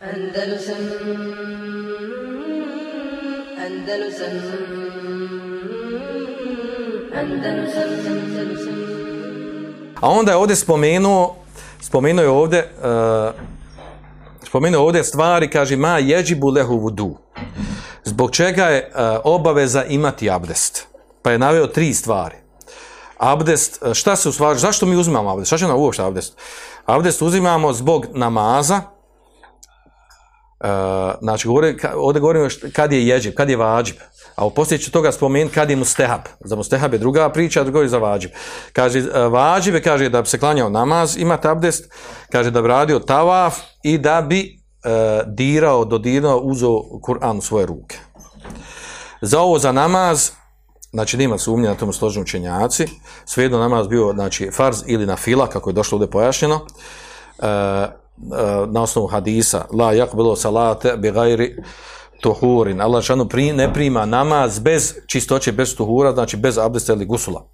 Andalusam Andalusam Andalusam Andalusam A onda je ovdje spomenuo, spomenuo je ovdje, uh, spomenuo ovdje stvari, kaže, ma jeđibu lehu vudu. Zbog čega je uh, obaveza imati abdest? Pa je naveo tri stvari. Abdest, uh, šta se u stvari, zašto mi uzimamo abdest? Šta će nam uopšte abdest? Abdest uzimamo zbog namaza, znači, govori, ka- ovdje govorimo kad je jeđib, kad je vađib. A poslije ću toga spomenuti kad je mustehab. Za mustehab je druga priča, a drugo je za vađib. Kaže, uh, vađib je, kaže, da bi se klanjao namaz, imati abdest, kaže da bi radio tavaf i da bi uh, dirao, dodirao, uzeo Kur'an u svoje ruke. Za ovo za namaz, znači nema sumnje na tomu složni učenjaci, svejedno namaz bio znači, farz ili na fila, kako je došlo ovdje pojašnjeno, e, e, na osnovu hadisa, la yakbulu salate bi gajri tuhurin. Allah šanu pri, ne prima namaz bez čistoće, bez tuhura, znači bez abdesta ili gusula.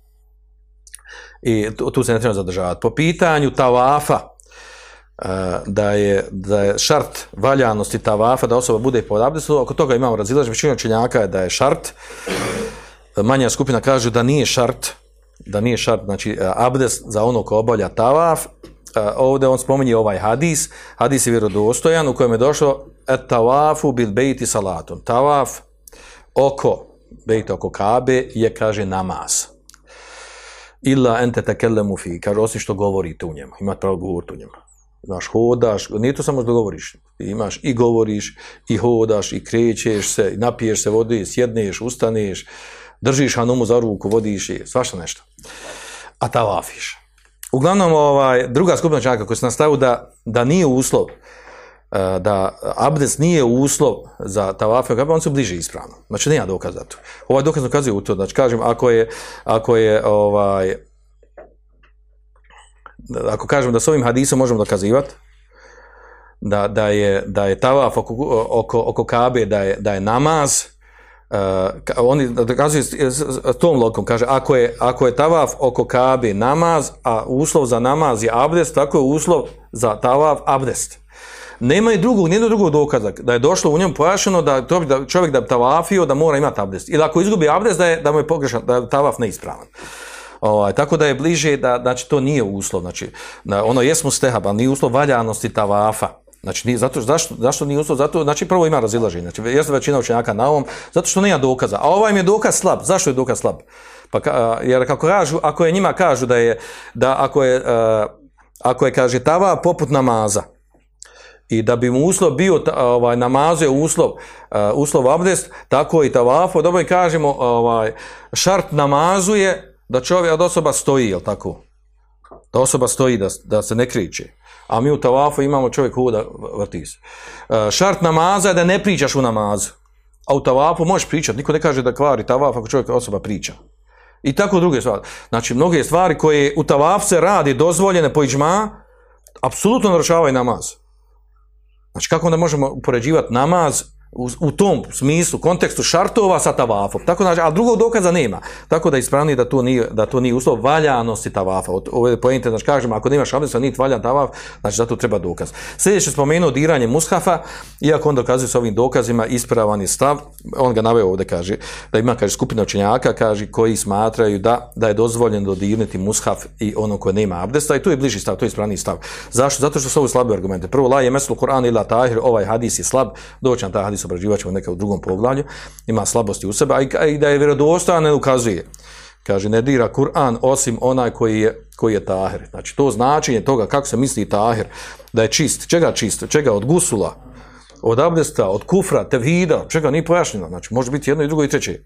I tu, se ne treba zadržavati. Po pitanju tavafa, e, da je, da je šart valjanosti tavafa, da osoba bude pod abdestom, oko toga imamo razilaženje, većina učenjaka je da je šart, manja skupina kaže da nije šart, da nije šart, znači e, abdest za ono ko obavlja tavaf, ovdje on spominje ovaj hadis, hadis je vjerodostojan u kojem je došlo tavafu bil bejti salatun. Tavaf oko, bejti oko kabe je, kaže, namaz. Illa ente tekellemu fi, kaže, osim što govorite u njemu, imate pravo govoriti u njemu. Imaš, hodaš, nije to samo što govoriš, imaš i govoriš, i hodaš, i krećeš se, i napiješ se vode, sjedneš, ustaneš, držiš hanumu za ruku, vodiš je, svašta nešto. A tavafiš. Uglavnom, ovaj, druga skupina čaka koja se nastavu da, da nije uslov, e, da abdest nije uslov za tavafe, on su bliže ispravno. Znači, nema dokaza za to. Ovaj dokaz dokazuje u to. Znači, kažem, ako je, ako je ovaj, ako kažemo da s ovim hadisom možemo dokazivati, da, da, je, da je tavaf oko, oko, oko kabe, da je, da je namaz, uh, oni dokazuju s- tom logikom, kaže, ako je, ako je tavaf oko kabe namaz, a uslov za namaz je abdest, tako je uslov za tavaf abdest. Nema i drugog, nijednog drugog dokaza da je došlo u njemu pojašeno da, to, da čovjek da tavafio da mora imati abdest. Ili ako izgubi abdest da, je, da mu je pogrešan, da je tavaf neispravan. Ovaj, tako da je bliže da znači to nije uslov, znači ono jesmo stehab, ali nije uslov valjanosti tavafa. Znači, nije, zato, zašto, zašto nije uslov? Zato, znači, prvo ima razilaženje. Znači, jeste većina učenjaka na ovom, zato što nema dokaza. A ovaj im je dokaz slab. Zašto je dokaz slab? Pa, ka- jer kako kažu, ako je njima kažu da je, da ako je, uh, ako je, kaže, tava poput namaza, i da bi mu uslov bio ovaj namazu je uslov uslov abdest tako i tavafo dobro i kažemo ovaj šart namazu je da čovjek da osoba stoji jel tako da osoba stoji da, da se ne kriče a mi u tavafu imamo čovjek hoda vrti se šart namaza je da ne pričaš u namazu. A u tavafu možeš pričati niko ne kaže da kvari tavaf ako čovjek osoba priča. I tako druge stvari. Znači mnoge stvari koje u tavafu se radi dozvoljene po iđma apsolutno narušavaju namaz. Znači kako onda možemo upoređivati namaz u, u tom smislu, kontekstu šartova sa tavafom. Tako znači, a drugog dokaza nema. Tako da je ispravnije da to nije, da to nije uslov valjanosti tavafa. Ovo je pojente, znači kažemo, ako nemaš abdesta, niti valjan tavaf, znači zato treba dokaz. Sljedeće spomenuo diranje mushafa, iako on dokazuje s ovim dokazima ispravan je stav, on ga naveo ovdje, kaže, da ima, kaže, skupina učenjaka, kaže, koji smatraju da, da je dozvoljeno dodirnuti mushaf i ono koje nema abdesta i tu je bliži stav, to je ispravniji stav. Zašto? Zato što su ovo slabe argumente. Prvo, la je mesul Kur'an ila tahir, ovaj hadis je slab, doći na taj hadis obrađivat ćemo neka u drugom poglavlju, ima slabosti u sebe, a i, da je vjerodostojan ne ukazuje. Kaže, ne dira Kur'an osim onaj koji je, koji je tahir. Znači, to značenje toga kako se misli tahir, da je čist. Čega čist? Čega? Od gusula, od abdesta, od kufra, tevhida, čega nije pojašnjeno. Znači, može biti jedno i drugo i treće.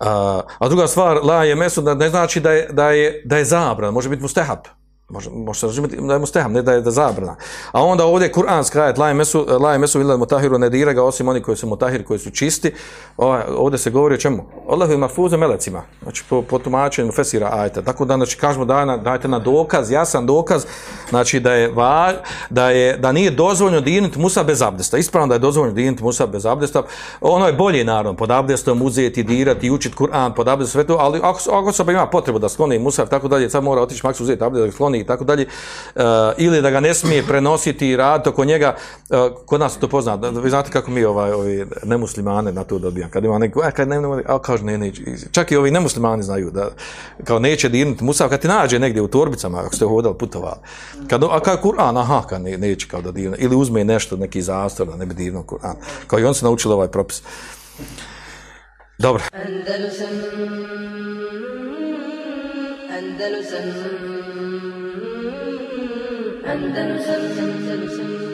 A, a druga stvar, la je meso ne znači da je, da je, da je zabrana, može biti mustehab. Može, može se razumjeti da je mustehab, ne da je da zabrana. A onda ovdje Kur'anski ajet, la mesu, la mesu ila mutahiru ne dira ga osim oni koji su mutahiri, koji su čisti. Ovaj, ovdje se govori o čemu? Allahu mahfuze melecima. Znači po, po tumačenju fesira ajeta. Tako da znači kažemo daj na, dajte na dokaz, jasan dokaz, znači da je va, da je da nije dozvoljeno dirnuti musa bez abdesta. Ispravno da je dozvoljeno dirnuti musa bez abdesta. Ono je bolje naravno pod abdestom uzeti, dirati, učiti Kur'an pod abdestom sve to, ali ako ako osoba ima potrebu da skloni musa tako dalje, sad mora otići maks uzeti abdest da skloni i tako dalje, uh, ili da ga ne smije prenositi i raditi oko njega, uh, kod nas to poznato, vi znate kako mi ovaj, ovi nemuslimane na to dobijam, kad ima neko, a kad ne, ne, a kaže ne, ne, čak i ovi nemuslimani znaju da, kao neće dirnuti musav, kad ti nađe negdje u torbicama, ako ste hodali, putovali, kad, a kad Kur'an, aha, kad ne, neće kao da dirne, ili uzme nešto, neki zastor, da ne bi dirnuo Kur'an, kao i on se naučili ovaj propis. Dobro. Andalusam Andalusam Andalusam